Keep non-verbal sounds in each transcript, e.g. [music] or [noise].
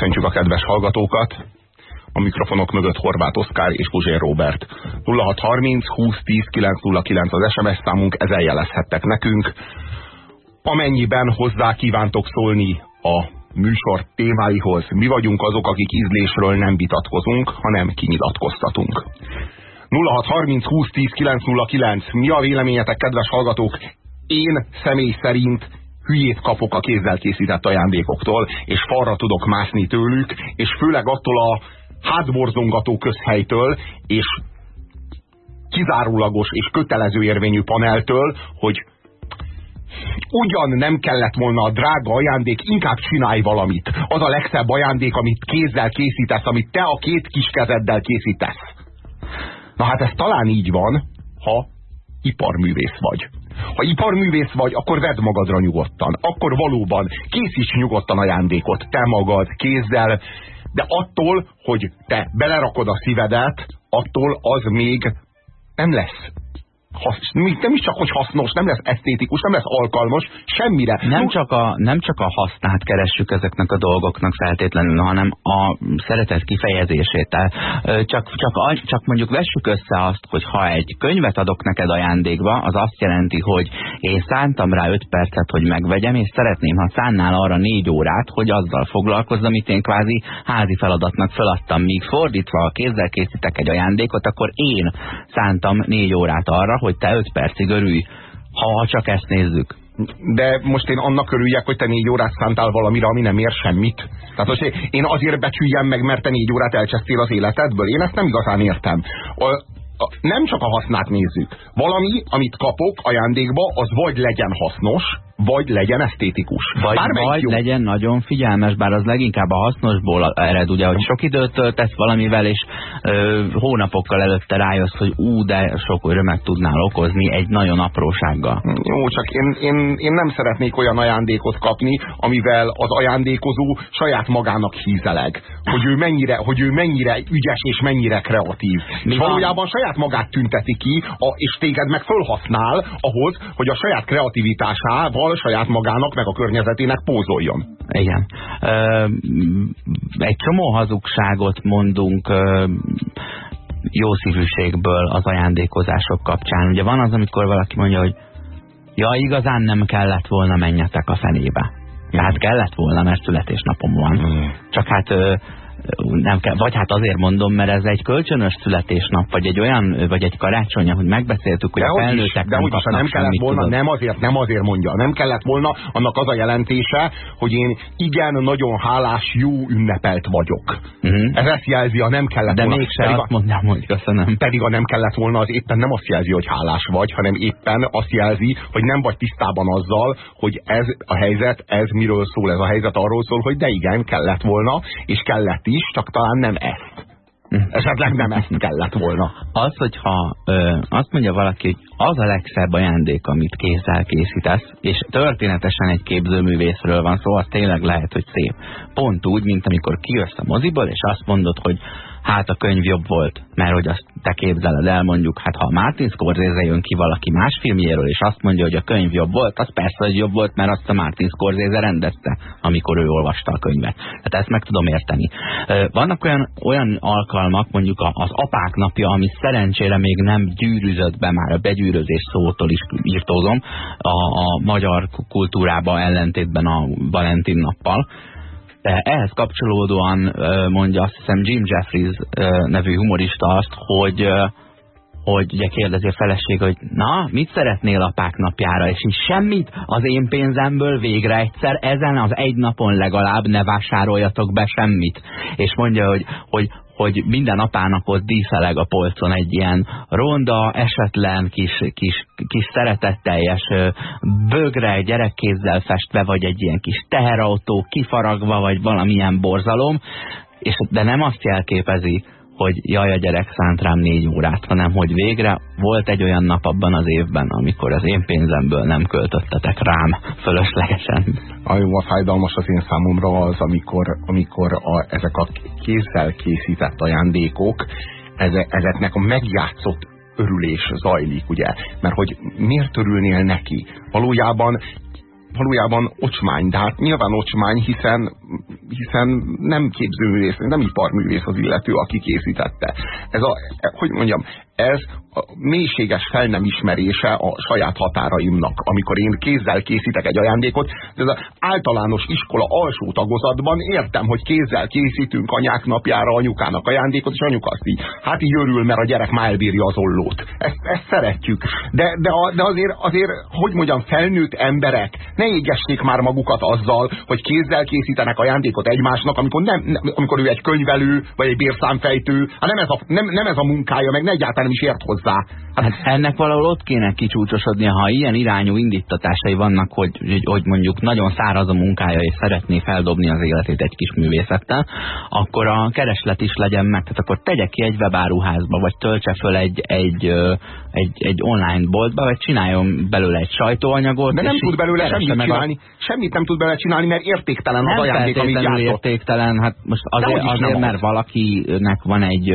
Köszöntjük a kedves hallgatókat! A mikrofonok mögött Horváth Oszkár és Puzsér Robert. 0630 2010 909 az SMS számunk, ezzel jelezhettek nekünk. Amennyiben hozzá kívántok szólni a műsor témáihoz, mi vagyunk azok, akik ízlésről nem vitatkozunk, hanem kinyilatkoztatunk. 0630 2010 909. Mi a véleményetek, kedves hallgatók? Én személy szerint hülyét kapok a kézzel készített ajándékoktól, és falra tudok mászni tőlük, és főleg attól a hátborzongató közhelytől, és kizárólagos és kötelező érvényű paneltől, hogy ugyan nem kellett volna a drága ajándék, inkább csinálj valamit. Az a legszebb ajándék, amit kézzel készítesz, amit te a két kis kezeddel készítesz. Na hát ez talán így van, ha iparművész vagy. Ha iparművész vagy, akkor vedd magadra nyugodtan. Akkor valóban készíts nyugodtan ajándékot, te magad, kézzel, de attól, hogy te belerakod a szívedet, attól az még nem lesz hasz, nem is csak, hogy hasznos, nem lesz esztétikus, nem lesz alkalmas, semmire. Nem csak, a, nem csak a hasznát keressük ezeknek a dolgoknak feltétlenül, hanem a szeretet kifejezését. Csak, csak, csak mondjuk vessük össze azt, hogy ha egy könyvet adok neked ajándékba, az azt jelenti, hogy én szántam rá 5 percet, hogy megvegyem, és szeretném, ha szánnál arra 4 órát, hogy azzal foglalkozzam, amit én kvázi házi feladatnak feladtam. Míg fordítva, ha kézzel készítek egy ajándékot, akkor én szántam 4 órát arra, hogy te öt percig örülj, ha csak ezt nézzük. De most én annak örüljek, hogy te négy órát szántál valamire, ami nem ér semmit. Tehát most én azért becsüljem meg, mert te négy órát elcsesztél az életedből. Én ezt nem igazán értem. A, nem csak a hasznát nézzük. Valami, amit kapok ajándékba, az vagy legyen hasznos, vagy legyen esztétikus. Vagy, vagy legyen nagyon figyelmes, bár az leginkább a hasznosból ered, ugye, hogy sok időt töltesz valamivel, és ö, hónapokkal előtte rájössz, hogy ú, de sok örömet tudnál okozni egy nagyon aprósággal. Jó, csak én, én, én nem szeretnék olyan ajándékot kapni, amivel az ajándékozó saját magának hízeleg. Hogy ő mennyire, hogy ő mennyire ügyes és mennyire kreatív. Mi és valójában saját magát tünteti ki, a, és téged meg fölhasznál ahhoz, hogy a saját kreativitásával a saját magának, meg a környezetének pózoljon. Igen. Egy csomó hazugságot mondunk jó szívűségből az ajándékozások kapcsán. Ugye van az, amikor valaki mondja, hogy ja, igazán nem kellett volna menjetek a fenébe. Tehát kellett volna, mert születésnapom van. Mm. Csak hát nem kell, vagy hát azért mondom, mert ez egy kölcsönös születésnap, vagy egy olyan, vagy egy karácsony, hogy megbeszéltük, hogy de a felnőttek nem de nem kellett volna, tudod. nem azért, nem azért mondja, nem kellett volna, annak az a jelentése, hogy én igen, nagyon hálás, jó ünnepelt vagyok. Uh mhm. -huh. Ez ezt jelzi, a nem kellett de volna. De mégsem azt mondjam, hogy köszönöm. Pedig a nem kellett volna, az éppen nem azt jelzi, hogy hálás vagy, hanem éppen azt jelzi, hogy nem vagy tisztában azzal, hogy ez a helyzet, ez miről szól, ez a helyzet arról szól, hogy de igen, kellett volna, és kellett is, csak talán nem ezt. Esetleg nem ezt kellett volna. Az, hogyha ö, azt mondja valaki, hogy az a legszebb ajándék, amit kézzel készítesz, és történetesen egy képzőművészről van szó, az tényleg lehet, hogy szép. Pont úgy, mint amikor kijössz a moziból, és azt mondod, hogy hát a könyv jobb volt, mert hogy azt te képzeled el, mondjuk, hát ha Martin Scorsese jön ki valaki más filmjéről, és azt mondja, hogy a könyv jobb volt, az persze, hogy jobb volt, mert azt a Martin Scorsese rendezte, amikor ő olvasta a könyvet. Tehát ezt meg tudom érteni. Vannak olyan, olyan alkalmak, mondjuk az apák napja, ami szerencsére még nem gyűrűzött be, már a begyűrözés szótól is írtózom, a, a magyar kultúrába ellentétben a Valentin nappal, de ehhez kapcsolódóan mondja azt hiszem Jim Jeffries nevű humorista azt, hogy hogy ugye kérdezi a feleség, hogy na, mit szeretnél apák napjára, és így semmit az én pénzemből végre egyszer ezen az egy napon legalább ne vásároljatok be semmit. És mondja, hogy, hogy hogy minden apának ott díszeleg a polcon egy ilyen ronda, esetlen, kis, kis, kis szeretetteljes bögre gyerekkézzel festve, vagy egy ilyen kis teherautó kifaragva, vagy valamilyen borzalom, és, de nem azt jelképezi, hogy jaj, a gyerek szánt rám négy órát, hanem hogy végre volt egy olyan nap abban az évben, amikor az én pénzemből nem költöttetek rám fölöslegesen. A jó, a fájdalmas az én számomra az, amikor, amikor a, ezek a kézzel készített ajándékok, ezeknek a megjátszott örülés zajlik, ugye? Mert hogy miért örülnél neki? Valójában valójában ocsmány, de hát nyilván ocsmány, hiszen, hiszen nem képzőművész, nem iparművész az illető, aki készítette. Ez a, hogy mondjam, ez a mélységes fel nem ismerése a saját határaimnak. Amikor én kézzel készítek egy ajándékot, ez az általános iskola alsó tagozatban értem, hogy kézzel készítünk anyák napjára anyukának ajándékot, és anyuka azt így, hát így örül, mert a gyerek már elbírja az ollót. Ezt, ezt szeretjük. De, de, de azért, azért, hogy mondjam, felnőtt emberek ne égessék már magukat azzal, hogy kézzel készítenek ajándékot egymásnak, amikor, nem, nem, amikor ő egy könyvelő, vagy egy bérszámfejtő, hát nem ez a, nem, nem ez a munkája, meg ne egyáltalán nem is ért hozzá. Hát, hát ennek valahol ott kéne kicsúcsosodnia, ha ilyen irányú indítatásai vannak, hogy, hogy mondjuk nagyon száraz a munkája, és szeretné feldobni az életét egy kis művészettel, akkor a kereslet is legyen meg. Tehát akkor tegye ki egy webáruházba, vagy töltse föl egy, egy, egy, egy online boltba, vagy csináljon belőle egy sajtóanyagot. De nem tud belőle semmit csinálni. A... Semmit nem tud belőle csinálni, mert értéktelen az ajándék, amit gyártott. értéktelen, hát most azért, azért mert valakinek van egy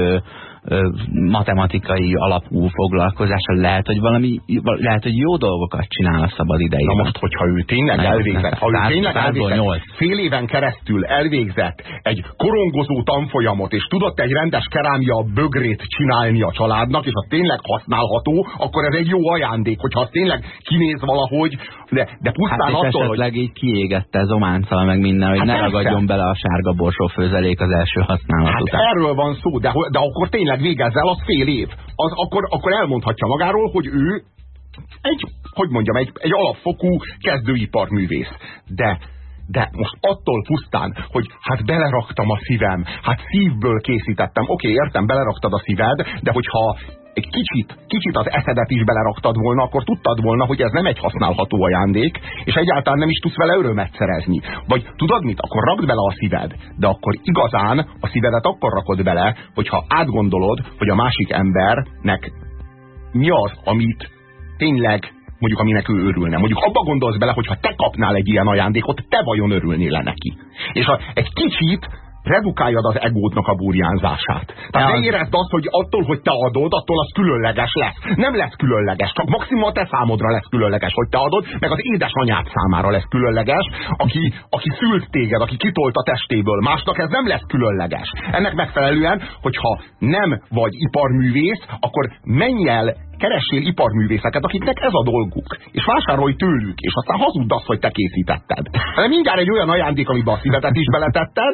matematikai alapú foglalkozása, lehet, hogy valami, lehet, hogy jó dolgokat csinál a szabad idejében. Na most, hogyha ő tényleg elvégzett, ha ő tényleg elvégzett, fél éven keresztül elvégzett egy korongozó tanfolyamot, és tudott egy rendes kerámia bögrét csinálni a családnak, és az tényleg használható, akkor ez egy jó ajándék, hogyha az tényleg kinéz valahogy, de, de pusztán hát attól, esetleg hogy... így kiégette zománccal meg minden, hogy hát ne ragadjon bele a sárga borsó főzelék az első használat hát után. erről van szó, de, de akkor tényleg tényleg végezz el, az fél év. Az, akkor, akkor elmondhatja magáról, hogy ő egy, hogy mondjam, egy, egy alapfokú kezdőiparművész. De de most attól pusztán, hogy hát beleraktam a szívem, hát szívből készítettem, oké, okay, értem, beleraktad a szíved, de hogyha egy kicsit, kicsit az eszedet is beleraktad volna, akkor tudtad volna, hogy ez nem egy használható ajándék, és egyáltalán nem is tudsz vele örömet szerezni. Vagy tudod mit? Akkor rakd bele a szíved, de akkor igazán a szívedet akkor rakod bele, hogyha átgondolod, hogy a másik embernek mi az, amit tényleg mondjuk aminek ő örülne. Mondjuk abba gondolsz bele, hogy ha te kapnál egy ilyen ajándékot, te vajon örülnél le neki. És ha egy kicsit redukáljad az egódnak a burjánzását. Tehát ne érezd azt, hogy attól, hogy te adod, attól az különleges lesz. Nem lesz különleges, csak maximum a te számodra lesz különleges, hogy te adod, meg az édesanyád számára lesz különleges, aki, aki szült téged, aki kitolt a testéből. Másnak ez nem lesz különleges. Ennek megfelelően, hogyha nem vagy iparművész, akkor menj el keressél iparművészeket, akiknek ez a dolguk, és vásárolj tőlük, és aztán hazudd azt, hogy te készítetted. Hanem mindjárt egy olyan ajándék, amiben a szívetet is beletetted,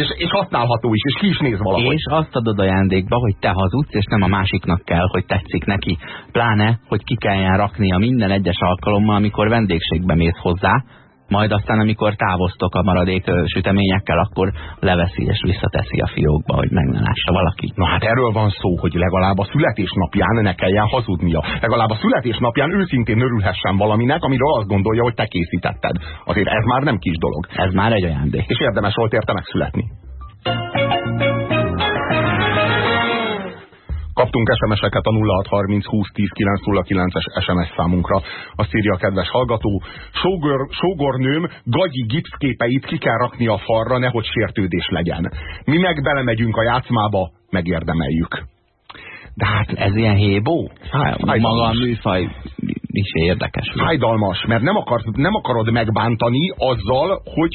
és, és használható is, és ki is néz valahogy. És azt adod ajándékba, hogy te hazudsz, és nem a másiknak kell, hogy tetszik neki. Pláne, hogy ki kelljen raknia minden egyes alkalommal, amikor vendégségbe mész hozzá, majd aztán, amikor távoztok a maradék süteményekkel, akkor leveszi és visszateszi a fiókba, hogy meg ne lássa valaki. Na hát erről van szó, hogy legalább a születésnapján ne kelljen hazudnia. Legalább a születésnapján őszintén örülhessen valaminek, amiről azt gondolja, hogy te készítetted. Azért ez már nem kis dolog. Ez már egy ajándék. És érdemes volt érte megszületni. Kaptunk SMS-eket a 0630 20 10 909-es SMS számunkra. Azt írja a kedves hallgató. Sógor, sógornőm gagyi gipszképeit ki kell rakni a falra, nehogy sértődés legyen. Mi meg belemegyünk a játszmába, megérdemeljük. De hát ez ilyen hébó? Maga a műfaj is érdekes. Fájdalmas, mert nem, akar, nem akarod megbántani azzal, hogy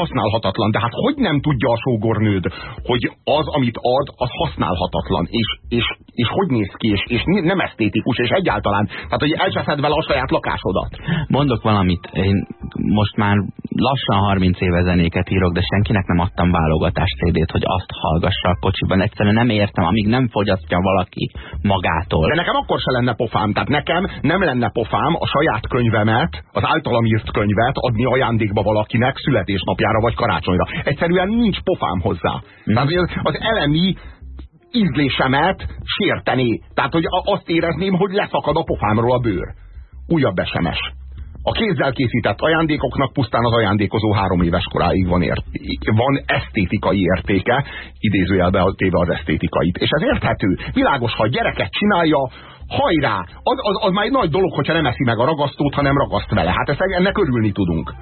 használhatatlan. De hát hogy nem tudja a sógornőd, hogy az, amit ad, az használhatatlan, és, és, és hogy néz ki, és, és nem esztétikus, és egyáltalán, tehát hogy elcseszed vele a saját lakásodat. Mondok valamit, én most már lassan 30 éve zenéket írok, de senkinek nem adtam válogatás CD-t, hogy azt hallgassa a kocsiban. Egyszerűen nem értem, amíg nem fogyasztja valaki magától. De nekem akkor se lenne pofám, tehát nekem nem lenne pofám a saját könyvemet, az általam írt könyvet adni ajándékba valakinek születésnapjára születésnapjára vagy karácsonyra. Egyszerűen nincs pofám hozzá. Mm. Tehát az elemi ízlésemet sérteni. Tehát, hogy azt érezném, hogy leszakad a pofámról a bőr. Újabb SMS. A kézzel készített ajándékoknak pusztán az ajándékozó három éves koráig van, ért, van esztétikai értéke, idézőjelbe téve az esztétikait. És ez érthető. Világos, ha a gyereket csinálja, hajrá! Az, az, az már egy nagy dolog, hogyha nem eszi meg a ragasztót, hanem ragaszt vele. Hát ezt, ennek örülni tudunk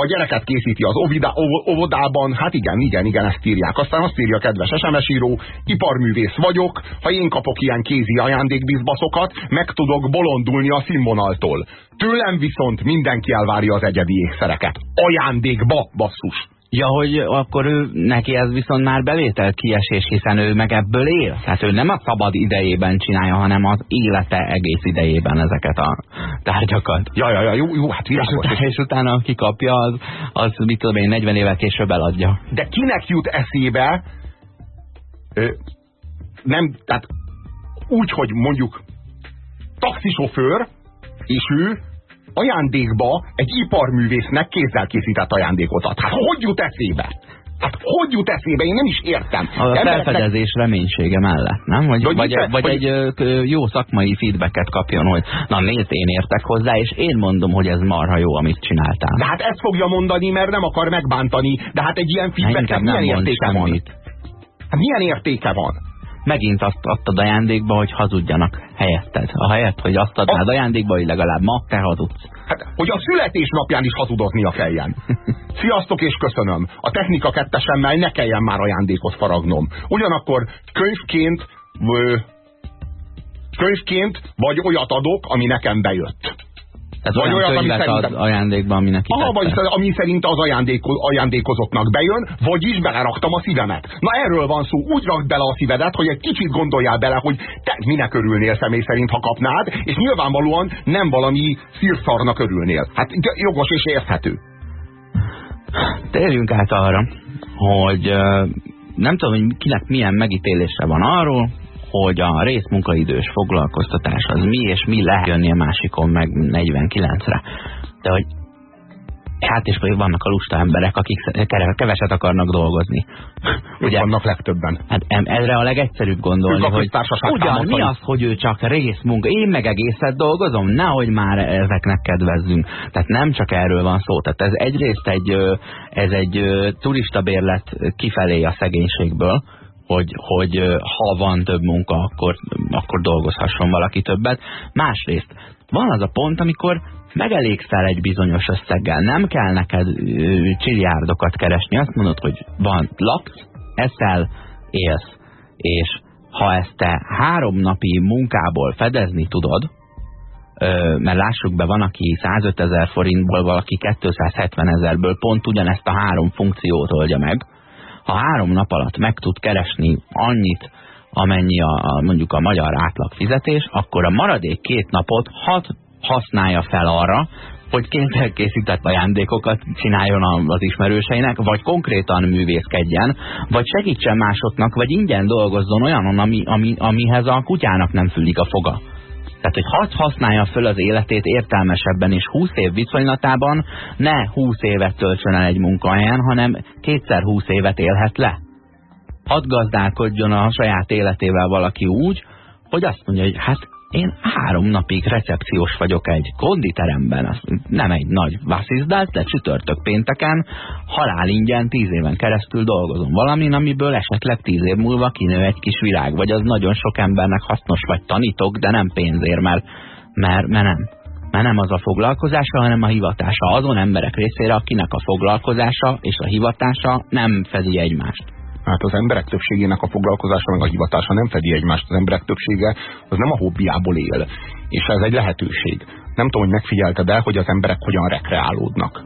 a gyereket készíti az ovida, óvodában, hát igen, igen, igen, ezt írják. Aztán azt írja a kedves SMS író, iparművész vagyok, ha én kapok ilyen kézi ajándékbizbaszokat, meg tudok bolondulni a színvonaltól. Tőlem viszont mindenki elvárja az egyedi ékszereket. Ajándékba, basszus! Ja, hogy akkor ő, neki ez viszont már bevétel kiesés, hiszen ő meg ebből él. Tehát ő nem a szabad idejében csinálja, hanem az élete egész idejében ezeket a tárgyakat. Ja, ja, ja, jó, jó hát világos. És, és utána aki kapja, az, az mit tudom én, 40 évvel később eladja. De kinek jut eszébe, ö, nem, tehát úgy, hogy mondjuk taxisofőr, és ő ajándékba egy iparművésznek kézzel készített ajándékot ad. Hát hogy jut eszébe? Hát hogy jut eszébe? Én nem is értem. A Embereknek... felfedezés reménysége mellett, nem? Vagy, vagy, vagy, vagy egy jó szakmai feedbacket kapjon, hogy na nézd, én értek hozzá, és én mondom, hogy ez marha jó, amit csináltál. De hát ezt fogja mondani, mert nem akar megbántani, de hát egy ilyen feedbacket milyen értéke van? Hát milyen értéke van? Megint azt adtad ajándékba, hogy hazudjanak helyetted. A helyet, hogy azt adnád a... ajándékba, hogy legalább ma te hazudsz. Hát, hogy a születésnapján is hazudoznia kelljen. [laughs] Sziasztok és köszönöm. A technika kettesemmel ne kelljen már ajándékot faragnom. Ugyanakkor könyvként, könyvként vagy olyat adok, ami nekem bejött. Ez vagy olyan ami szerintem... ad ajándékba, aminek Aha, vagy ami szerint az ajándéko, ajándékozottnak bejön, vagyis beleraktam a szívemet. Na erről van szó, úgy rakd bele a szívedet, hogy egy kicsit gondoljál bele, hogy te minek örülnél személy szerint, ha kapnád, és nyilvánvalóan nem valami szírszarnak örülnél. Hát jogos és érthető. Térjünk át arra, hogy nem tudom, hogy kinek milyen megítélése van arról, hogy a részmunkaidős foglalkoztatás az mi, és mi lehet jönni a másikon meg 49-re. De hogy Hát és még vannak a lusta emberek, akik keveset akarnak dolgozni. Ugye, vannak legtöbben. Hát erre a legegyszerűbb gondolni, hogy ugyan mi az, hogy ő csak részmunka, én meg egészet dolgozom, nehogy már ezeknek kedvezzünk. Tehát nem csak erről van szó. Tehát ez egyrészt egy, ez egy turista bérlet kifelé a szegénységből, hogy, hogy ha van több munka, akkor, akkor dolgozhasson valaki többet. Másrészt van az a pont, amikor megelégszel egy bizonyos összeggel, nem kell neked csiliárdokat keresni, azt mondod, hogy van, laksz, eszel, élsz, és ha ezt te három napi munkából fedezni tudod, mert lássuk be, van, aki 105 ezer forintból, valaki 270 ezerből pont ugyanezt a három funkciót oldja meg, ha három nap alatt meg tud keresni annyit, amennyi a, a, mondjuk a magyar átlag fizetés, akkor a maradék két napot hat használja fel arra, hogy kényszerkészített ajándékokat csináljon az ismerőseinek, vagy konkrétan művészkedjen, vagy segítsen másoknak, vagy ingyen dolgozzon olyanon, ami, ami, amihez a kutyának nem fűlik a foga. Tehát, hogy hadd használja föl az életét értelmesebben, és 20 év viszonylatában ne 20 évet töltsön el egy munkahelyen, hanem kétszer 20 évet élhet le. Hadd gazdálkodjon a saját életével valaki úgy, hogy azt mondja, hogy hát én három napig recepciós vagyok egy konditeremben, az nem egy nagy vasszizdát, de csütörtök pénteken halál ingyen tíz éven keresztül dolgozom valamin, amiből esetleg tíz év múlva kinő egy kis virág, vagy az nagyon sok embernek hasznos, vagy tanítok, de nem pénzért, mert, mert, mert nem. Mert nem az a foglalkozása, hanem a hivatása. Azon emberek részére, akinek a foglalkozása és a hivatása nem fedi egymást. Hát az emberek többségének a foglalkozása meg a hivatása nem fedi egymást. Az emberek többsége az nem a hobbiából él. És ez egy lehetőség. Nem tudom, hogy megfigyelte de, hogy az emberek hogyan rekreálódnak.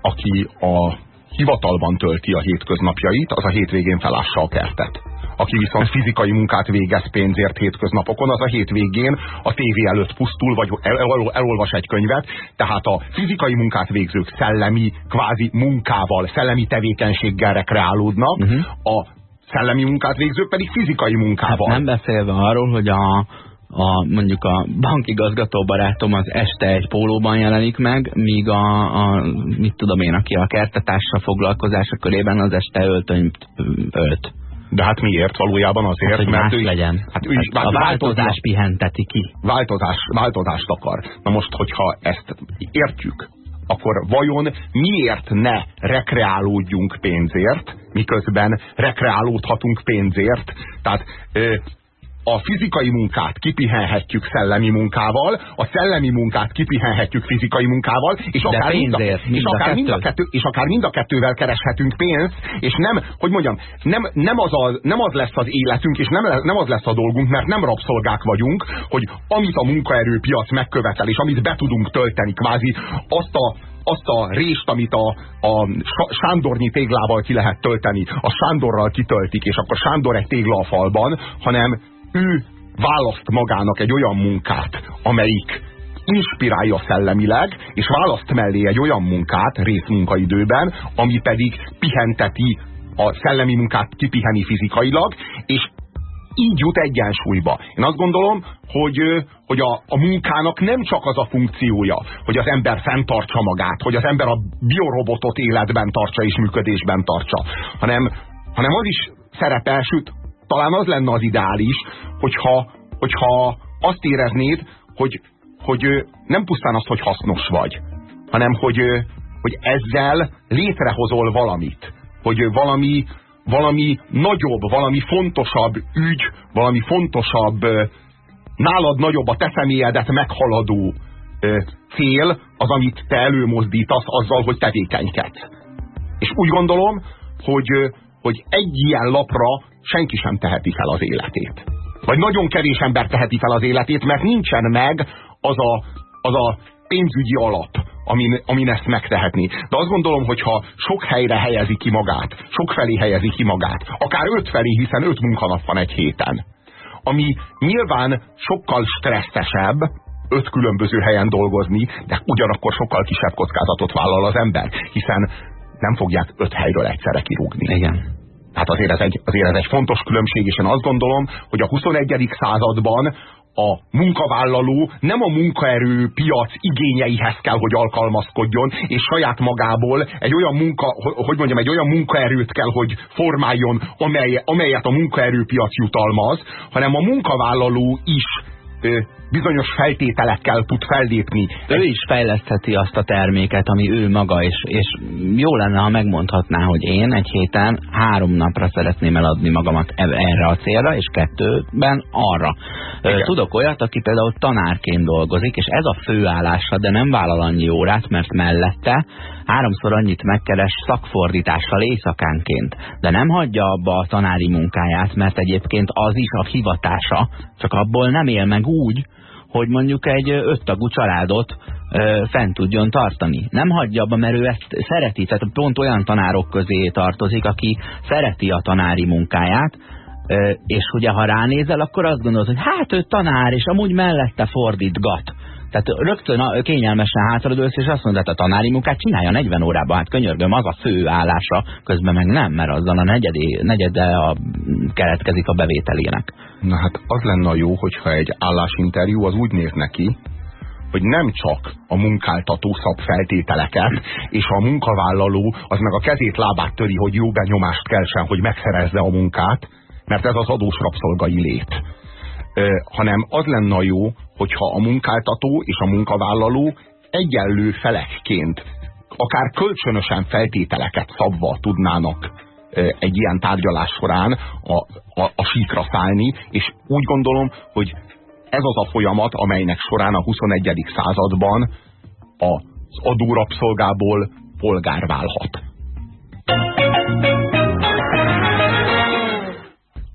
Aki a hivatalban tölti a hétköznapjait, az a hétvégén felássa a kertet aki viszont fizikai munkát végez pénzért hétköznapokon, az a hétvégén a tévé előtt pusztul, vagy el, el, elolvas egy könyvet, tehát a fizikai munkát végzők szellemi, kvázi munkával, szellemi tevékenységgel rekreálódnak, uh mhm. -huh. a szellemi munkát végzők pedig fizikai munkával. Hát nem beszélve arról, hogy a a, mondjuk a bankigazgató barátom az este egy pólóban jelenik meg, míg a, a mit tudom én, aki a kertetásra foglalkozása körében az este öltönyt ölt. De hát miért? Valójában azért, hát, mert ő, legyen. Hát ő is hát a változás pihenteti ki. Változás, változást akar. Na most, hogyha ezt értjük, akkor vajon miért ne rekreálódjunk pénzért, miközben rekreálódhatunk pénzért? Tehát ö, a fizikai munkát kipihenhetjük szellemi munkával, a szellemi munkát kipihenhetjük fizikai munkával, és akár, mind a, és, akár mind a kettő, és akár mind a kettővel kereshetünk pénzt, és nem, hogy mondjam, nem, nem, az, a, nem az lesz az életünk, és nem, nem az lesz a dolgunk, mert nem rabszolgák vagyunk, hogy amit a munkaerőpiac megkövetel, és amit be tudunk tölteni, kvázi azt a azt a részt, amit a, a Sándornyi téglával ki lehet tölteni, a Sándorral kitöltik, és akkor Sándor egy tégla a falban, hanem ő választ magának egy olyan munkát, amelyik inspirálja szellemileg, és választ mellé egy olyan munkát részmunkaidőben, ami pedig pihenteti a szellemi munkát kipiheni fizikailag, és így jut egyensúlyba. Én azt gondolom, hogy, hogy a, a munkának nem csak az a funkciója, hogy az ember fenntartsa magát, hogy az ember a biorobotot életben tartsa és működésben tartsa, hanem, hanem az is szerepel, sőt, talán az lenne az ideális, hogyha, hogyha azt éreznéd, hogy, hogy nem pusztán az, hogy hasznos vagy, hanem hogy, hogy ezzel létrehozol valamit, hogy valami, valami nagyobb, valami fontosabb ügy, valami fontosabb, nálad nagyobb a te személyedet meghaladó cél az, amit te előmozdítasz azzal, hogy tevékenykedsz. És úgy gondolom, hogy, hogy egy ilyen lapra senki sem teheti fel az életét. Vagy nagyon kevés ember teheti fel az életét, mert nincsen meg az a, az a pénzügyi alap, amin, amin ezt megtehetni. De azt gondolom, hogy ha sok helyre helyezi ki magát, sok felé helyezi ki magát, akár öt felé, hiszen öt munkanap van egy héten, ami nyilván sokkal stresszesebb, öt különböző helyen dolgozni, de ugyanakkor sokkal kisebb kockázatot vállal az ember, hiszen nem fogják öt helyről egyszerre kirúgni. Igen. Hát azért ez, egy, azért ez egy fontos különbség, és én azt gondolom, hogy a 21. században a munkavállaló nem a munkaerő piac igényeihez kell, hogy alkalmazkodjon, és saját magából egy olyan munka, hogy mondjam, egy olyan munkaerőt kell, hogy formáljon, amely, amelyet a munkaerőpiac jutalmaz, hanem a munkavállaló is bizonyos feltételekkel tud fellépni. Ő is fejlesztheti azt a terméket, ami ő maga, és, és jó lenne, ha megmondhatná, hogy én egy héten három napra szeretném eladni magamat e- erre a célra, és kettőben arra. Igen. Tudok olyat, aki például tanárként dolgozik, és ez a főállása, de nem vállal annyi órát, mert mellette háromszor annyit megkeres szakfordítással éjszakánként, de nem hagyja abba a tanári munkáját, mert egyébként az is a hivatása, csak abból nem él meg úgy, hogy mondjuk egy öttagú családot ö, fent tudjon tartani. Nem hagyja abba, mert ő ezt szereti, tehát pont olyan tanárok közé tartozik, aki szereti a tanári munkáját, ö, és ugye ha ránézel, akkor azt gondolod, hogy hát ő tanár, és amúgy mellette fordítgat. Tehát rögtön a, kényelmesen hátradőlsz, és azt mondod, hogy a tanári munkát csinálja 40 órában, hát könyörgöm, az a fő állása, közben meg nem, mert azzal a negyedi, negyede a, keletkezik a bevételének. Na hát az lenne a jó, hogyha egy állásinterjú az úgy néz neki, hogy nem csak a munkáltató szab feltételeket, és a munkavállaló az meg a kezét, lábát töri, hogy jó benyomást kelsen, hogy megszerezze a munkát, mert ez az adós rabszolgai lét. Hanem az lenne a jó, hogyha a munkáltató és a munkavállaló egyenlő felekként, akár kölcsönösen feltételeket szabva tudnának egy ilyen tárgyalás során a, a, a síkra szállni, és úgy gondolom, hogy ez az a folyamat, amelynek során a 21. században az adórapszolgából polgár válhat.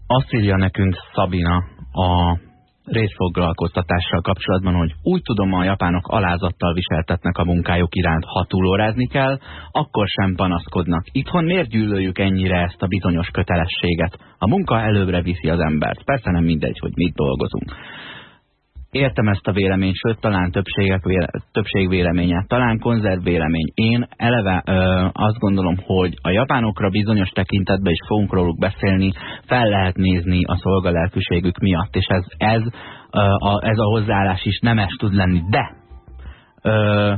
Azt írja nekünk Szabina a részfoglalkoztatással kapcsolatban, hogy úgy tudom, a japánok alázattal viseltetnek a munkájuk iránt, ha túlórázni kell, akkor sem panaszkodnak. Itthon miért gyűlöljük ennyire ezt a bizonyos kötelességet? A munka előbbre viszi az embert. Persze nem mindegy, hogy mit dolgozunk értem ezt a véleményt, sőt, talán többségek véle, többség véleménye, talán konzerv vélemény. Én eleve ö, azt gondolom, hogy a japánokra bizonyos tekintetben is fogunk róluk beszélni, fel lehet nézni a szolgalelkűségük miatt, és ez, ez, ö, a, ez a hozzáállás is nemes tud lenni. De ö,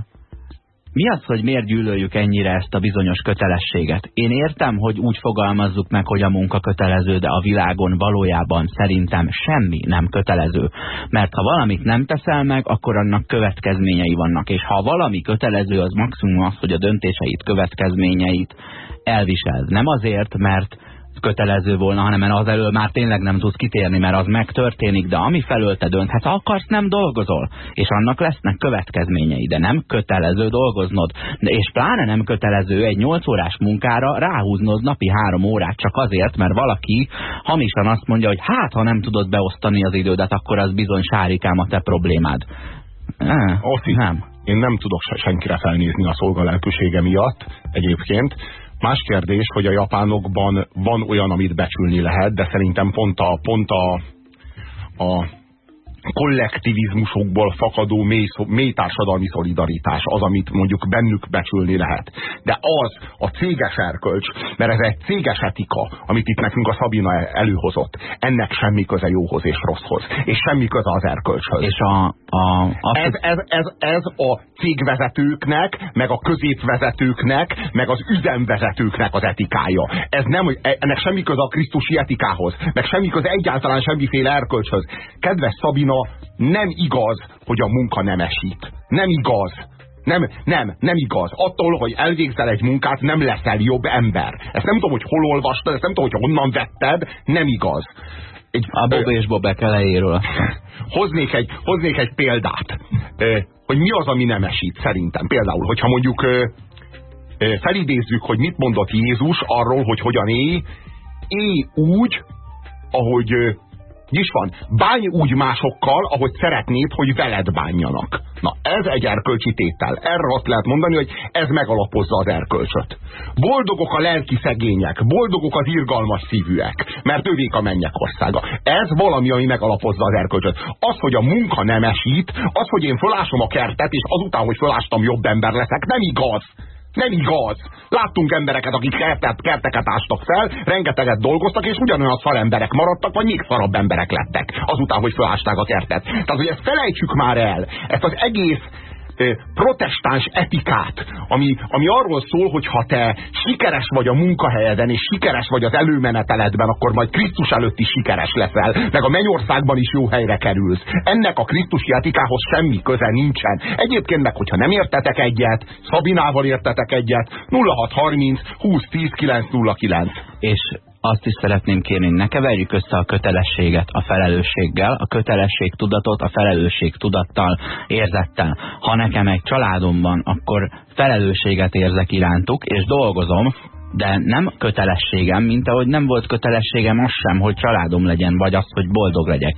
mi az, hogy miért gyűlöljük ennyire ezt a bizonyos kötelességet? Én értem, hogy úgy fogalmazzuk meg, hogy a munka kötelező, de a világon valójában szerintem semmi nem kötelező. Mert ha valamit nem teszel meg, akkor annak következményei vannak. És ha valami kötelező, az maximum az, hogy a döntéseit, következményeit elviseld. Nem azért, mert kötelező volna, hanem az elől már tényleg nem tudsz kitérni, mert az megtörténik, de ami felől te dönthetsz, akarsz, nem dolgozol. És annak lesznek következményei, de nem kötelező dolgoznod. És pláne nem kötelező egy 8 órás munkára ráhúznod napi 3 órát csak azért, mert valaki hamisan azt mondja, hogy hát, ha nem tudod beosztani az idődet, akkor az bizony sárikám a te problémád. Eh, Oszi, nem. Én nem tudok senkire felnézni a szolgalelkűsége miatt egyébként, Más kérdés, hogy a japánokban van olyan, amit becsülni lehet, de szerintem pont a, pont a, a kollektivizmusokból fakadó mély, mély társadalmi szolidaritás az, amit mondjuk bennük becsülni lehet. De az a céges erkölcs, mert ez egy céges etika, amit itt nekünk a Szabina előhozott, ennek semmi köze jóhoz és rosszhoz, és semmi köze az erkölcshöz. És a, a, a... Ez, ez, ez, ez a cégvezetőknek, meg a középvezetőknek, meg az üzemvezetőknek az etikája. Ez nem, ennek semmi köze a krisztusi etikához, meg semmi köze egyáltalán semmiféle erkölcshöz. Kedves Szabina, nem igaz, hogy a munka nem esít. Nem igaz. Nem, nem, nem igaz. Attól, hogy elvégzel egy munkát, nem leszel jobb ember. Ezt nem tudom, hogy hol olvastad, ezt nem tudom, hogy honnan vetted, nem igaz. Egy, a Bob és Bobek elejéről. Hoznék egy, hoznék egy példát, hogy mi az, ami nem esít szerintem. Például, hogyha mondjuk felidézzük, hogy mit mondott Jézus arról, hogy hogyan élj, élj úgy, ahogy is van. Bánj úgy másokkal, ahogy szeretnéd, hogy veled bánjanak. Na, ez egy erkölcsi tétel. Erre azt lehet mondani, hogy ez megalapozza az erkölcsöt. Boldogok a lelki szegények, boldogok az irgalmas szívűek, mert ővék a mennyek országa. Ez valami, ami megalapozza az erkölcsöt. Az, hogy a munka nem esít, az, hogy én fölásom a kertet, és azután, hogy fölástam, jobb ember leszek, nem igaz. Nem igaz. Láttunk embereket, akik kertet, kerteket ástak fel, rengeteget dolgoztak, és ugyanolyan szar emberek maradtak, vagy még szarabb emberek lettek, azután, hogy felásták a kertet. Tehát, hogy ezt felejtsük már el. Ezt az egész protestáns etikát, ami, ami arról szól, hogy ha te sikeres vagy a munkahelyeden, és sikeres vagy az előmeneteledben, akkor majd Krisztus előtt is sikeres leszel, meg a mennyországban is jó helyre kerülsz. Ennek a Krisztusi etikához semmi köze nincsen. Egyébként meg, hogyha nem értetek egyet, Szabinával értetek egyet, 0630 2010 909. És azt is szeretném kérni, ne keverjük össze a kötelességet a felelősséggel, a kötelesség tudatot a felelősség tudattal, érzettel. Ha nekem egy családom van, akkor felelősséget érzek irántuk, és dolgozom, de nem kötelességem, mint ahogy nem volt kötelességem az sem, hogy családom legyen, vagy az, hogy boldog legyek.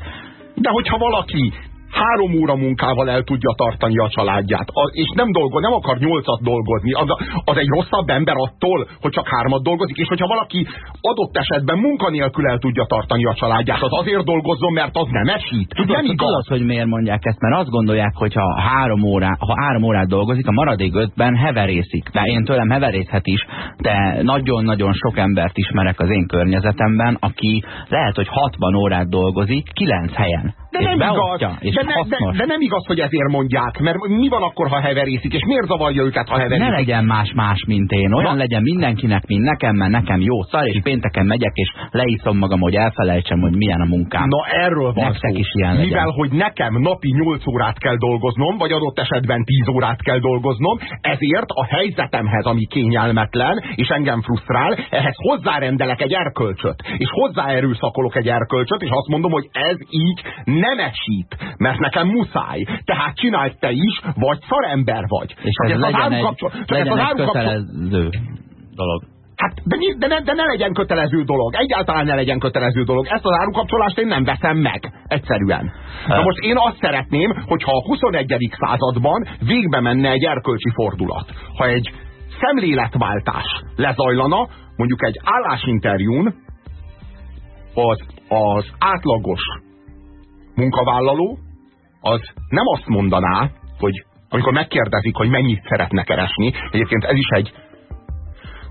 De hogyha valaki három óra munkával el tudja tartani a családját, és nem dolgoz, nem akar nyolcat dolgozni, az, az egy rosszabb ember attól, hogy csak hármat dolgozik, és hogyha valaki adott esetben munkanélkül el tudja tartani a családját, az azért dolgozzon, mert az nem esít. Tudod, nem igaz. Tudod, hogy miért mondják ezt, mert azt gondolják, hogy ha három, órá, ha három órát dolgozik, a maradék ötben heverészik. De én tőlem heverészhet is, de nagyon-nagyon sok embert ismerek az én környezetemben, aki lehet, hogy 60 órát dolgozik, 9 helyen. De nem igaz. És de, ne, de, de nem igaz, hogy ezért mondják, mert mi van akkor, ha heverészik, és miért zavarja őket, ha heverészik? Ne legyen más-más, mint én. Olyan Na. legyen mindenkinek, mint nekem, mert nekem jó szar, és pénteken megyek, és leiszom magam, hogy elfelejtsem, hogy milyen a munkám. Na erről van Nektek szó. is ilyen legyen. Mivel, hogy nekem napi 8 órát kell dolgoznom, vagy adott esetben 10 órát kell dolgoznom, ezért a helyzetemhez, ami kényelmetlen, és engem frusztrál, ehhez hozzárendelek egy erkölcsöt. És hozzáerőszakolok egy erkölcsöt, és azt mondom, hogy ez így nem esít, mert nekem muszáj. Tehát csinálj te is, vagy szarember vagy. És ez, ez legyen egy, kapcsol... legyen egy kötelező dolog. Hát, de, de, ne, de ne legyen kötelező dolog. Egyáltalán ne legyen kötelező dolog. Ezt az árukapcsolást én nem veszem meg. Egyszerűen. Na most én azt szeretném, hogyha a 21. században végbe menne egy erkölcsi fordulat. Ha egy szemléletváltás lezajlana, mondjuk egy állásinterjún az, az átlagos munkavállaló az nem azt mondaná, hogy amikor megkérdezik, hogy mennyit szeretne keresni, egyébként ez is egy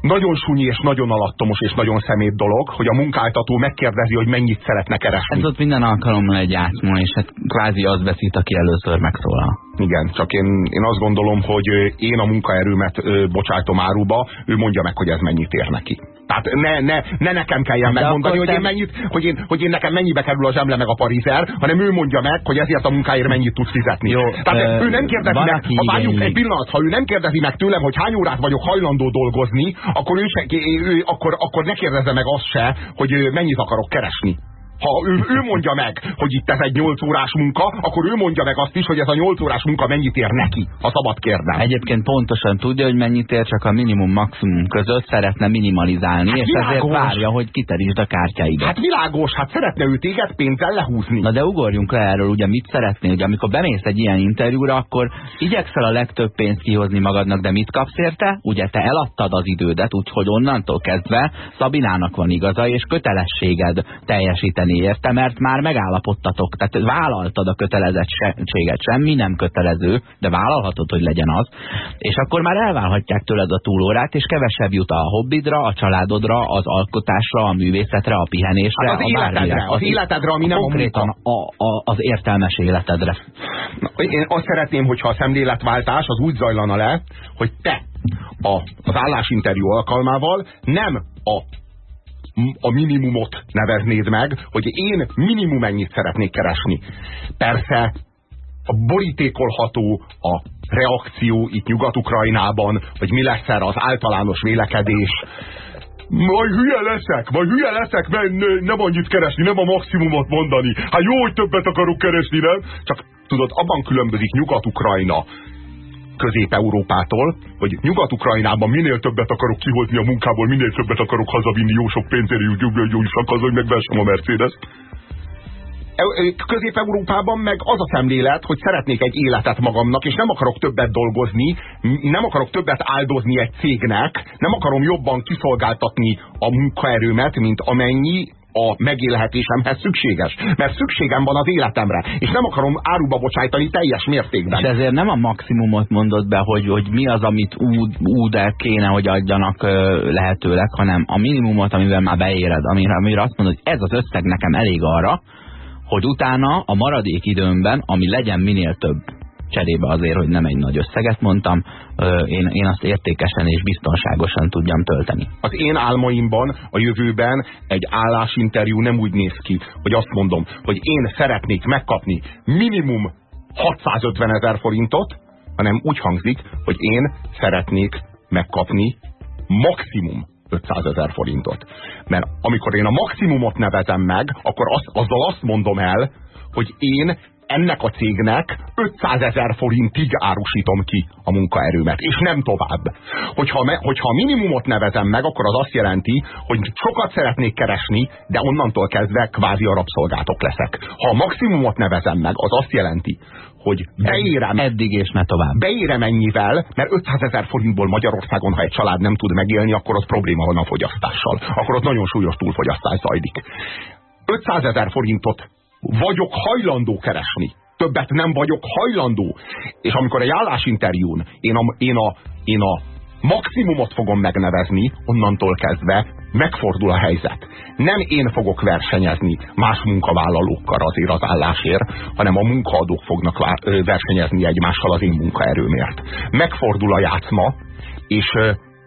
nagyon sunyi és nagyon alattomos és nagyon szemét dolog, hogy a munkáltató megkérdezi, hogy mennyit szeretne keresni. Ez ott minden alkalommal egy játszma, és hát kvázi az veszít, aki először megszólal. Igen, csak én, én azt gondolom, hogy én a munkaerőmet bocsájtom áruba, ő mondja meg, hogy ez mennyit ér neki. Tehát ne, ne, ne nekem kelljen De megmondani, hogy én, mennyit, hogy, én, hogy én nekem mennyibe kerül a zsemle meg a parizer, hanem ő mondja meg, hogy ezért a munkáért mennyit tud fizetni. Jó, Tehát ö, ő nem kérdezi meg, ha várjuk egy pillanat, ha ő nem kérdezi meg tőlem, hogy hány órát vagyok hajlandó dolgozni, akkor, ő se, ő, akkor, akkor ne kérdezze meg azt se, hogy mennyit akarok keresni. Ha ő, ő mondja meg, hogy itt ez egy 8 órás munka, akkor ő mondja meg azt is, hogy ez a 8 órás munka mennyit ér neki, ha szabad kérdem. Egyébként pontosan tudja, hogy mennyit ér, csak a minimum-maximum között szeretne minimalizálni, hát és világos. ezért várja, hogy kiterítsd a kártyáidat. Hát világos, hát szeretne ő téged pénzzel lehúzni. Na de ugorjunk le erről, ugye mit szeretnél, hogy amikor bemész egy ilyen interjúra, akkor igyekszel a legtöbb pénzt kihozni magadnak, de mit kapsz érte? Ugye te eladtad az idődet, úgyhogy onnantól kezdve Szabinának van igaza, és kötelességed teljesíteni tenni érte, mert már megállapodtatok. Tehát vállaltad a kötelezettséget, semmi nem kötelező, de vállalhatod, hogy legyen az. És akkor már elválhatják tőled a túlórát, és kevesebb jut a hobbidra, a családodra, az alkotásra, a művészetre, a pihenésre, hát az a életedre, az, az életedre, ami nem konkrétan a, a, az értelmes életedre. Én azt szeretném, hogyha a szemléletváltás az úgy zajlana le, hogy te a, az állásinterjú alkalmával nem a a minimumot neveznéd meg, hogy én minimum ennyit szeretnék keresni. Persze a borítékolható a reakció itt Nyugat-Ukrajnában, hogy mi lesz erre az általános vélekedés, majd hülye leszek, majd hülye leszek, mert nem annyit keresni, nem a maximumot mondani. Hát jó, hogy többet akarok keresni, nem? Csak tudod, abban különbözik Nyugat-Ukrajna Közép-Európától, hogy Nyugat-Ukrajnában minél többet akarok kihozni a munkából, minél többet akarok hazavinni jó sok pénzért, jó is haza, hogy megvessem a Mercedes. E, e, Közép-Európában meg az a szemlélet, hogy szeretnék egy életet magamnak, és nem akarok többet dolgozni, nem akarok többet áldozni egy cégnek, nem akarom jobban kiszolgáltatni a munkaerőmet, mint amennyi a megélhetésemhez szükséges. Mert szükségem van az életemre, és nem akarom áruba bocsájtani teljes mértékben. És ezért nem a maximumot mondod be, hogy, hogy mi az, amit úgy, úgy el kéne, hogy adjanak lehetőleg, hanem a minimumot, amivel már beéred, amire, amire azt mondod, hogy ez az összeg nekem elég arra, hogy utána a maradék időmben, ami legyen minél több cserébe azért, hogy nem egy nagy összeget mondtam, én, én azt értékesen és biztonságosan tudjam tölteni. Az én álmaimban a jövőben egy állásinterjú nem úgy néz ki, hogy azt mondom, hogy én szeretnék megkapni minimum 650 ezer forintot, hanem úgy hangzik, hogy én szeretnék megkapni maximum 500 ezer forintot. Mert amikor én a maximumot nevezem meg, akkor az, azzal azt mondom el, hogy én ennek a cégnek 500 ezer forintig árusítom ki a munkaerőmet, és nem tovább. Hogyha, me, hogyha a minimumot nevezem meg, akkor az azt jelenti, hogy sokat szeretnék keresni, de onnantól kezdve kvázi a rabszolgátok leszek. Ha a maximumot nevezem meg, az azt jelenti, hogy beérem... Eddig és ne tovább. Beérem ennyivel, mert 500 ezer forintból Magyarországon, ha egy család nem tud megélni, akkor az probléma van a fogyasztással. Akkor ott nagyon súlyos túlfogyasztás zajlik. 500 ezer forintot vagyok hajlandó keresni. Többet nem vagyok hajlandó. És amikor egy állásinterjún én a, én a, én a maximumot fogom megnevezni, onnantól kezdve megfordul a helyzet. Nem én fogok versenyezni más munkavállalókkal azért az állásért, hanem a munkaadók fognak versenyezni egymással az én munkaerőmért. Megfordul a játszma, és,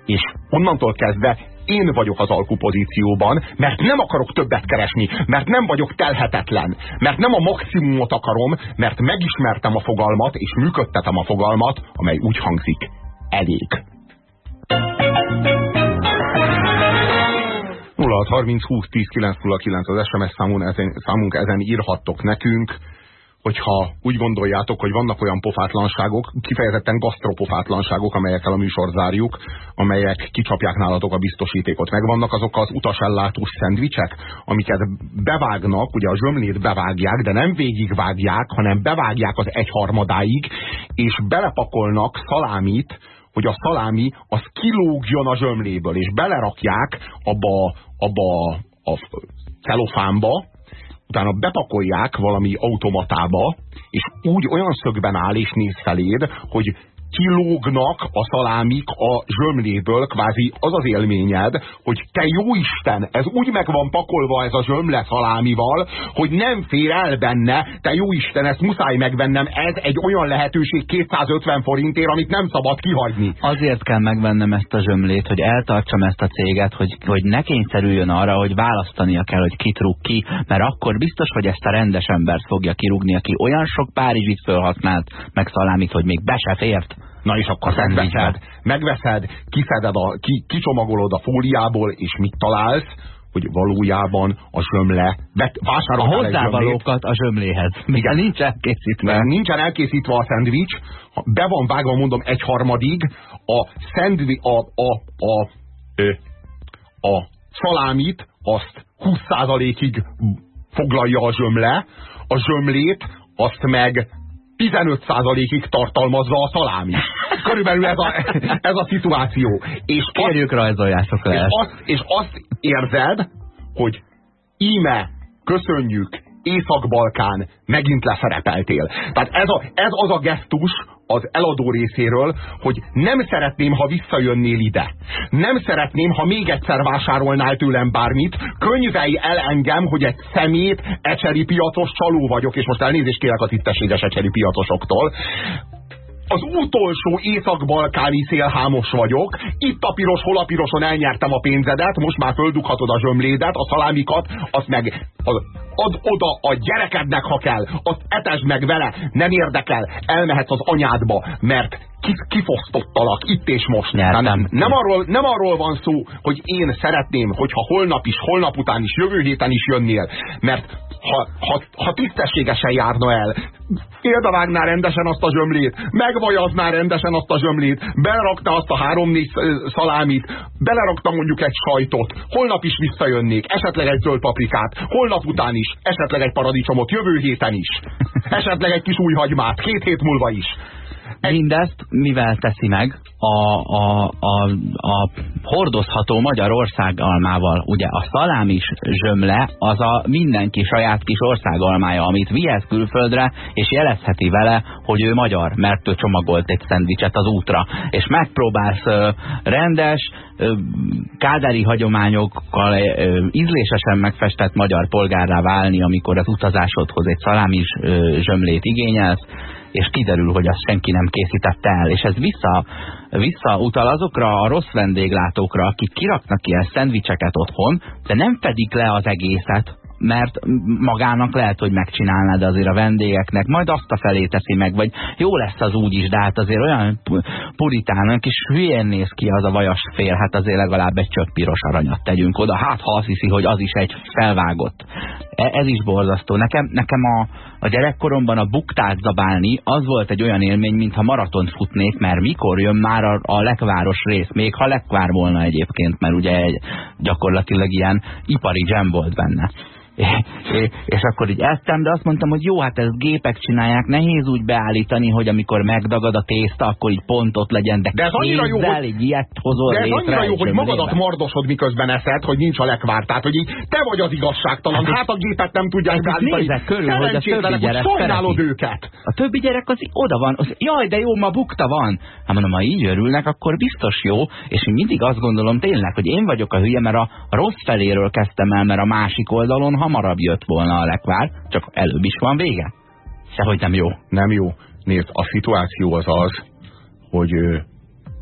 és onnantól kezdve én vagyok az alkupozícióban, mert nem akarok többet keresni, mert nem vagyok telhetetlen, mert nem a maximumot akarom, mert megismertem a fogalmat, és működtetem a fogalmat, amely úgy hangzik, elég. 0630 20 10 909 az SMS számunk ezen, számunk ezen írhattok nekünk hogyha úgy gondoljátok, hogy vannak olyan pofátlanságok, kifejezetten gasztropofátlanságok, amelyekkel a műsor zárjuk, amelyek kicsapják nálatok a biztosítékot. Megvannak azok az utasellátós szendvicsek, amiket bevágnak, ugye a zsömlét bevágják, de nem végigvágják, hanem bevágják az egyharmadáig, és belepakolnak szalámit, hogy a szalámi az kilógjon a zsömléből, és belerakják abba, abba a celofánba, utána bepakolják valami automatába, és úgy olyan szögben áll és néz feléd, hogy kilógnak a szalámik a zsömléből, kvázi az az élményed, hogy te jó Isten, ez úgy meg van pakolva ez a zsömle szalámival, hogy nem fér el benne, te jó Isten, ezt muszáj megvennem, ez egy olyan lehetőség 250 forintért, amit nem szabad kihagyni. Azért kell megvennem ezt a zsömlét, hogy eltartsam ezt a céget, hogy, hogy ne kényszerüljön arra, hogy választania kell, hogy kit rúg ki, mert akkor biztos, hogy ezt a rendes embert fogja kirúgni, aki olyan sok Párizsit felhasznált, meg szalámit, hogy még be se fért. Na és akkor megveszed, megveszed, kiszeded a, ki, kicsomagolod a fóliából, és mit találsz? hogy valójában a zsömle vásárol a hozzávalókat a zsömléhez. Igen. Nincs elkészítve. Nem, nincsen elkészítve a szendvics, be van vágva, mondom, egy harmadig, a szendvi, a, a, a, a, a szalámit azt 20%-ig foglalja a zsömle, a zsömlét azt meg 15%-ig tartalmazza a szalámi. Körülbelül ez a, ez a szituáció. És Kérjük, rajzoljátok le. És azt, és azt érzed, hogy íme, köszönjük, Észak-Balkán megint leszerepeltél. Tehát ez, a, ez az a gesztus az eladó részéről, hogy nem szeretném, ha visszajönnél ide. Nem szeretném, ha még egyszer vásárolnál tőlem bármit. Könyvelj el engem, hogy egy szemét, ecseri piacos csaló vagyok, és most elnézést kérek a tisztességes ecseri piacosoktól az utolsó észak-balkáni szélhámos vagyok, itt a piros, hol a piroson elnyertem a pénzedet, most már földughatod a zsömlédet, a szalámikat, azt meg az, ad oda a gyerekednek, ha kell, azt etesd meg vele, nem érdekel, elmehetsz az anyádba, mert kifosztottalak itt és most. Nem, nem, nem, arról, nem arról van szó, hogy én szeretném, hogyha holnap is, holnap után is, jövő héten is jönnél, mert ha, ha, ha tisztességesen járna el, példavágná rendesen azt a zsömlét, megvajazná rendesen azt a zsömlét, belerakta azt a három-négy szalámit, belerakta mondjuk egy sajtot, holnap is visszajönnék, esetleg egy zöld paprikát, holnap után is, esetleg egy paradicsomot, jövő héten is, esetleg egy kis új hagymát, két hét múlva is. Mindezt mivel teszi meg? A, a, a, a hordozható Magyarország almával. Ugye a szalámis zsömle az a mindenki saját kis országalmája, amit vihet külföldre, és jelezheti vele, hogy ő magyar, mert ő csomagolt egy szendvicset az útra. És megpróbálsz rendes, ö, kádári hagyományokkal ízlésesen megfestett magyar polgárrá válni, amikor az utazásodhoz egy szalámis zsömlét igényelsz, és kiderül, hogy azt senki nem készítette el. És ez vissza, visszautal azokra a rossz vendéglátókra, akik kiraknak ilyen szendvicseket otthon, de nem fedik le az egészet, mert magának lehet, hogy megcsinálná, de azért a vendégeknek majd azt a felé teszi meg, vagy jó lesz az úgy is, de hát azért olyan puritán, olyan kis hülyén néz ki az a vajas fél, hát azért legalább egy csöpp piros aranyat tegyünk oda, hát ha azt hiszi, hogy az is egy felvágott. E ez is borzasztó. Nekem, nekem a, a gyerekkoromban a buktát zabálni, az volt egy olyan élmény, mintha maratont futnék, mert mikor jön már a, a lekváros rész, még ha lekvár volna egyébként, mert ugye egy, gyakorlatilag ilyen ipari zsem volt benne és akkor így ettem, de azt mondtam, hogy jó, hát ezt gépek csinálják, nehéz úgy beállítani, hogy amikor megdagad a tészta, akkor így pontot legyen, de, de ez annyira jó, hogy, így ilyet hozol de ez annyira jó, hogy magadat mardosod, miközben eszed, hogy nincs a lekvár. Tehát, hogy így te vagy az igazságtalan, hát, hát a gépet nem tudják hát beállítani. Nézek körül, hogy a többi gyerek sajnálod őket. A többi gyerek az oda van, az, jaj, de jó, ma bukta van. Hát mondom, ha így örülnek, akkor biztos jó, és én mindig azt gondolom tényleg, hogy én vagyok a hülye, mert a rossz feléről kezdtem el, mert a másik oldalon hamarabb jött volna a lekvár, csak előbb is van vége. Sehogy nem jó. Nem jó. Nézd, a szituáció az az, hogy ö,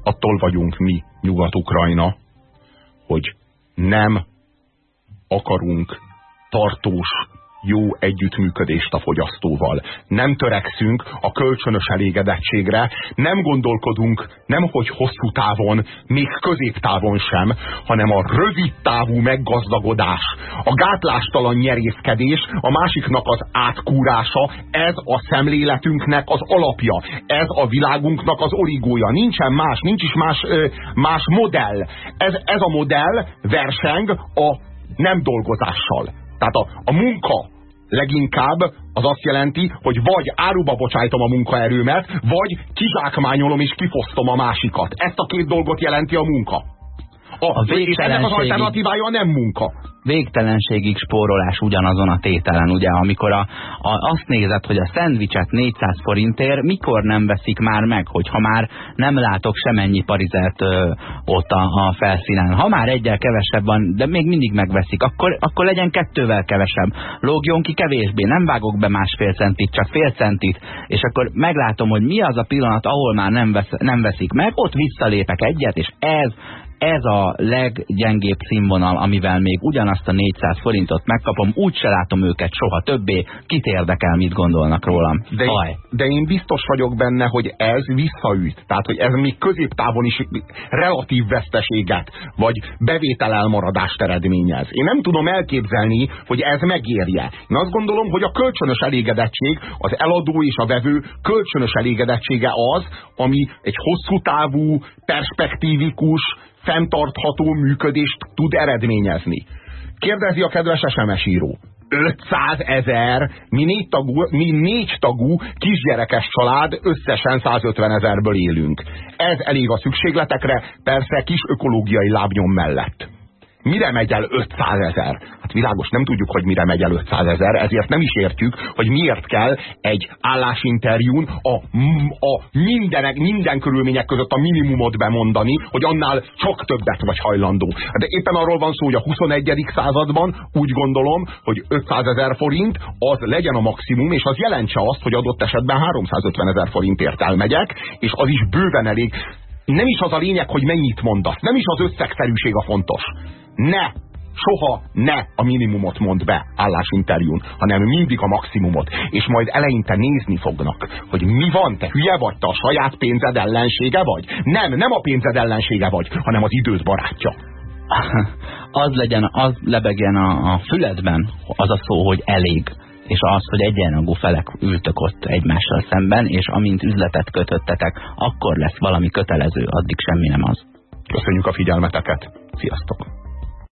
attól vagyunk mi, Nyugat-Ukrajna, hogy nem akarunk tartós jó együttműködést a fogyasztóval. Nem törekszünk a kölcsönös elégedettségre, nem gondolkodunk nem hogy hosszú távon, még középtávon sem, hanem a rövid távú meggazdagodás, a gátlástalan nyerészkedés, a másiknak az átkúrása, ez a szemléletünknek az alapja, ez a világunknak az origója. Nincsen más, nincs is más, más modell. Ez, ez a modell verseng a nem dolgozással. Tehát a, a munka leginkább az azt jelenti, hogy vagy áruba bocsájtom a munkaerőmet, vagy kizsákmányolom és kifosztom a másikat. Ezt a két dolgot jelenti a munka. A, a ennek az alternatívája nem munka végtelenségig spórolás ugyanazon a tételen, ugye, amikor a, a, azt nézed, hogy a szendvicset 400 forintért mikor nem veszik már meg, hogyha már nem látok semennyi parizert ö, ott a, a felszínen. Ha már egyel kevesebb van, de még mindig megveszik, akkor, akkor legyen kettővel kevesebb. Lógjon ki kevésbé, nem vágok be másfél centit, csak fél centit, és akkor meglátom, hogy mi az a pillanat, ahol már nem, vesz, nem veszik meg, ott visszalépek egyet, és ez ez a leggyengébb színvonal, amivel még ugyanazt a 400 forintot megkapom, úgyse látom őket soha többé, kit érdekel, mit gondolnak rólam. De, de én biztos vagyok benne, hogy ez visszaüt. Tehát, hogy ez még középtávon is relatív veszteséget, vagy bevétel elmaradást eredményez. Én nem tudom elképzelni, hogy ez megérje. Én azt gondolom, hogy a kölcsönös elégedettség, az eladó és a vevő kölcsönös elégedettsége az, ami egy hosszú távú, perspektívikus, fenntartható működést tud eredményezni. Kérdezi a kedves SMS író. 500 ezer, mi négy tagú, mi négy tagú kisgyerekes család, összesen 150 ezerből élünk. Ez elég a szükségletekre, persze kis ökológiai lábnyom mellett. Mire megy el 500 ezer? Hát világos, nem tudjuk, hogy mire megy el 500 ezer, ezért nem is értjük, hogy miért kell egy állásinterjún a, a mindenek, minden körülmények között a minimumot bemondani, hogy annál csak többet vagy hajlandó. De éppen arról van szó, hogy a 21. században úgy gondolom, hogy 500 ezer forint az legyen a maximum, és az jelentse azt, hogy adott esetben 350 ezer forintért elmegyek, és az is bőven elég. Nem is az a lényeg, hogy mennyit mondasz, nem is az összegszerűség a fontos ne, soha ne a minimumot mond be állásinterjún, hanem mindig a maximumot. És majd eleinte nézni fognak, hogy mi van, te hülye vagy, te a saját pénzed ellensége vagy? Nem, nem a pénzed ellensége vagy, hanem az időd barátja. [laughs] Az legyen, az lebegjen a, a füledben az a szó, hogy elég és az, hogy egyenrangú felek ültök ott egymással szemben, és amint üzletet kötöttetek, akkor lesz valami kötelező, addig semmi nem az. Köszönjük a figyelmeteket. Sziasztok!